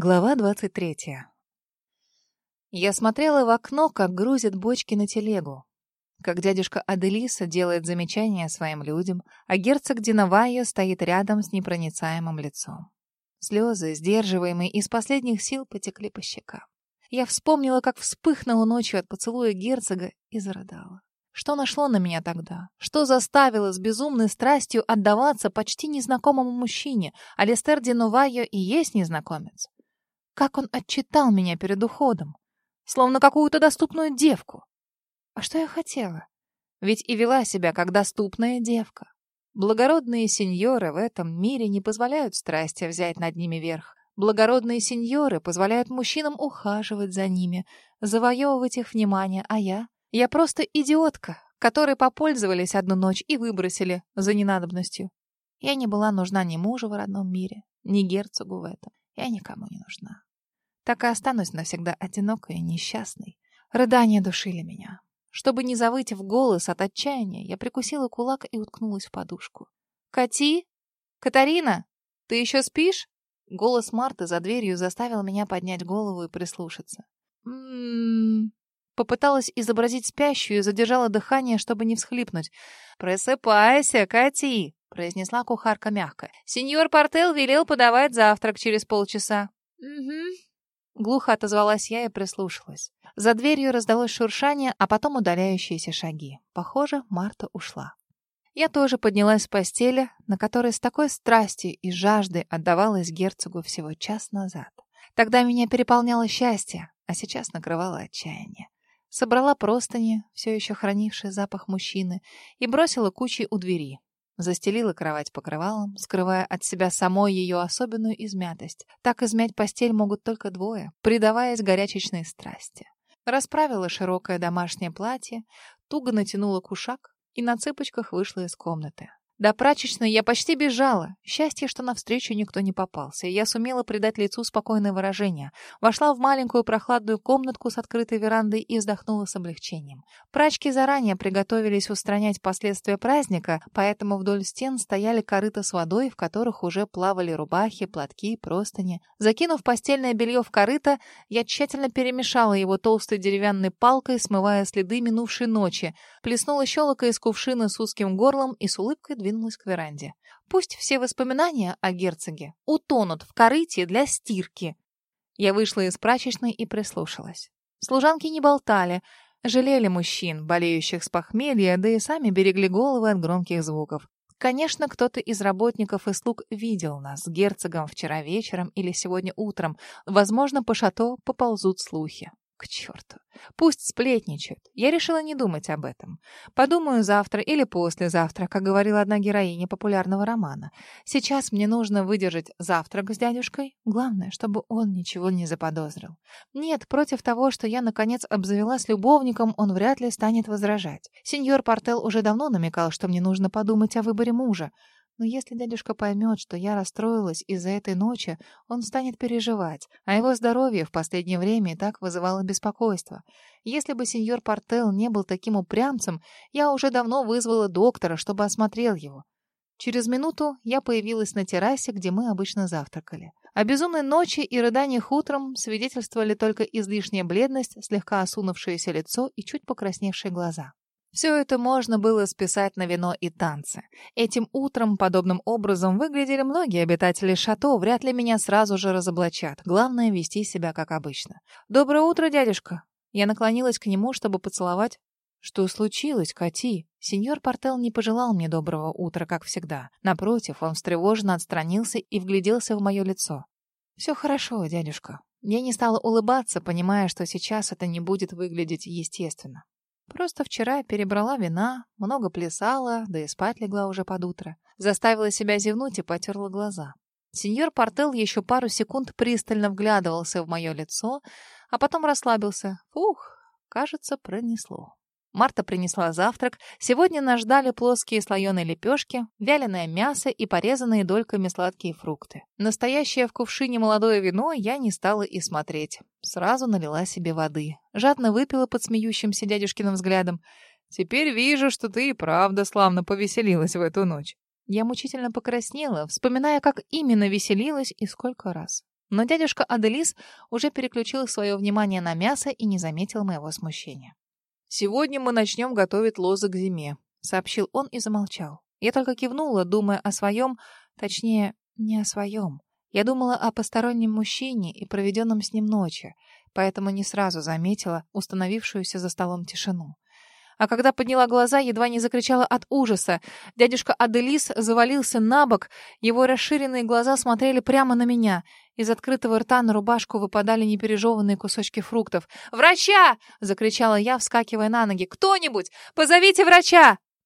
Глава 23. Я смотрела в окно, как грузят бочки на телегу, как дядюшка Аделиса делает замечания своим людям, а герцог Диновайо стоит рядом с непроницаемым лицом. Слезы, сдерживаемые из последних сил, потекли по щекам. Я вспомнила, как вспыхнула ночью от поцелуя герцога и зарыдала. Что нашло на меня тогда? Что заставило с безумной страстью отдаваться почти незнакомому мужчине? Алистер Динувайо и есть незнакомец. Как он отчитал меня перед уходом. Словно какую-то доступную девку. А что я хотела? Ведь и вела себя как доступная девка. Благородные сеньоры в этом мире не позволяют страсти взять над ними верх. Благородные сеньоры позволяют мужчинам ухаживать за ними, завоевывать их внимание, а я? Я просто идиотка, которой попользовались одну ночь и выбросили за ненадобностью. Я не была нужна ни мужу в родном мире, ни герцогу в этом. Я никому не нужна так и останусь навсегда одинокой и несчастной. Рыдания душили меня. Чтобы не завыть в голос от отчаяния, я прикусила кулак и уткнулась в подушку. «Кати? Катарина? Ты еще спишь?» Голос Марты за дверью заставил меня поднять голову и прислушаться. «М-м-м...» Попыталась изобразить спящую и задержала дыхание, чтобы не всхлипнуть. «Просыпайся, Кати!» — произнесла кухарка мягко. «Сеньор Портел велел подавать завтрак через полчаса». «Угу», Глухо отозвалась я и прислушалась. За дверью раздалось шуршание, а потом удаляющиеся шаги. Похоже, Марта ушла. Я тоже поднялась с постели, на которой с такой страстью и жаждой отдавалась герцогу всего час назад. Тогда меня переполняло счастье, а сейчас накрывало отчаяние. Собрала простыни, все еще хранившие запах мужчины, и бросила кучей у двери. Застелила кровать покрывалом, скрывая от себя самой ее особенную измятость. Так измять постель могут только двое, предаваясь горячечной страсти. Расправила широкое домашнее платье, туго натянула кушак и на цыпочках вышла из комнаты. До прачечной я почти бежала. Счастье, что навстречу никто не попался, и я сумела придать лицу спокойное выражение. Вошла в маленькую прохладную комнатку с открытой верандой и вздохнула с облегчением. Прачки заранее приготовились устранять последствия праздника, поэтому вдоль стен стояли корыта с водой, в которых уже плавали рубахи, платки, простыни. Закинув постельное белье в корыто, я тщательно перемешала его толстой деревянной палкой, смывая следы минувшей ночи, плеснула щелока из кувшина с узким горлом и с улыбкой двинулась к веранде. Пусть все воспоминания о герцоге утонут в корыте для стирки. Я вышла из прачечной и прислушалась. Служанки не болтали, жалели мужчин, болеющих с похмелья, да и сами берегли головы от громких звуков. Конечно, кто-то из работников и слуг видел нас с герцогом вчера вечером или сегодня утром. Возможно, по шато поползут слухи. К черту. Пусть сплетничают. Я решила не думать об этом. Подумаю завтра или послезавтра, как говорила одна героиня популярного романа. Сейчас мне нужно выдержать завтрак с дядюшкой. Главное, чтобы он ничего не заподозрил. Нет, против того, что я, наконец, обзавелась любовником, он вряд ли станет возражать. Сеньор Портел уже давно намекал, что мне нужно подумать о выборе мужа. Но если дядюшка поймет, что я расстроилась из-за этой ночи, он станет переживать, а его здоровье в последнее время и так вызывало беспокойство. Если бы сеньор Портел не был таким упрямцем, я уже давно вызвала доктора, чтобы осмотрел его. Через минуту я появилась на террасе, где мы обычно завтракали. О безумной ночи и рыданиях утром свидетельствовали только излишняя бледность, слегка осунувшееся лицо и чуть покрасневшие глаза. Все это можно было списать на вино и танцы. Этим утром подобным образом выглядели многие обитатели шато, вряд ли меня сразу же разоблачат. Главное — вести себя как обычно. «Доброе утро, дядюшка!» Я наклонилась к нему, чтобы поцеловать. «Что случилось, Кати?» Сеньор Портел не пожелал мне доброго утра, как всегда. Напротив, он встревоженно отстранился и вгляделся в мое лицо. «Все хорошо, дядюшка». Я не стала улыбаться, понимая, что сейчас это не будет выглядеть естественно. Просто вчера перебрала вина, много плясала, да и спать легла уже под утро. Заставила себя зевнуть и потерла глаза. Сеньор Портел еще пару секунд пристально вглядывался в мое лицо, а потом расслабился. Фух, кажется, пронесло. Марта принесла завтрак. Сегодня нас ждали плоские слоеные лепешки, вяленое мясо и порезанные дольками сладкие фрукты. Настоящее в кувшине молодое вино я не стала и смотреть. Сразу налила себе воды. Жадно выпила под смеющимся дядюшкиным взглядом. «Теперь вижу, что ты и правда славно повеселилась в эту ночь». Я мучительно покраснела, вспоминая, как именно веселилась и сколько раз. Но дядюшка Аделис уже переключил свое внимание на мясо и не заметил моего смущения. «Сегодня мы начнем готовить лозы к зиме», — сообщил он и замолчал. Я только кивнула, думая о своем, точнее, не о своем. Я думала о постороннем мужчине и проведенном с ним ночи, поэтому не сразу заметила установившуюся за столом тишину а когда подняла глаза, едва не закричала от ужаса. Дядюшка Аделис завалился на бок, его расширенные глаза смотрели прямо на меня. Из открытого рта на рубашку выпадали непережеванные кусочки фруктов. «Врача!» — закричала я, вскакивая на ноги. «Кто-нибудь! Позовите врача!»